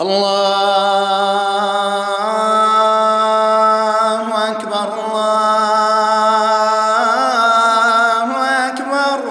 الله أكبر الله أكبر.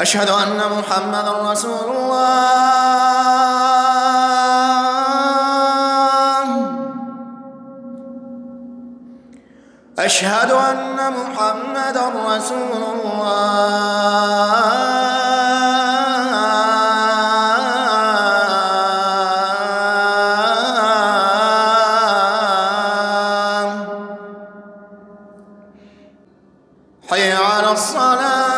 أشهد أن محمدا رسول الله. أشهد أن محمدا رسول الله. حي على الصلاة.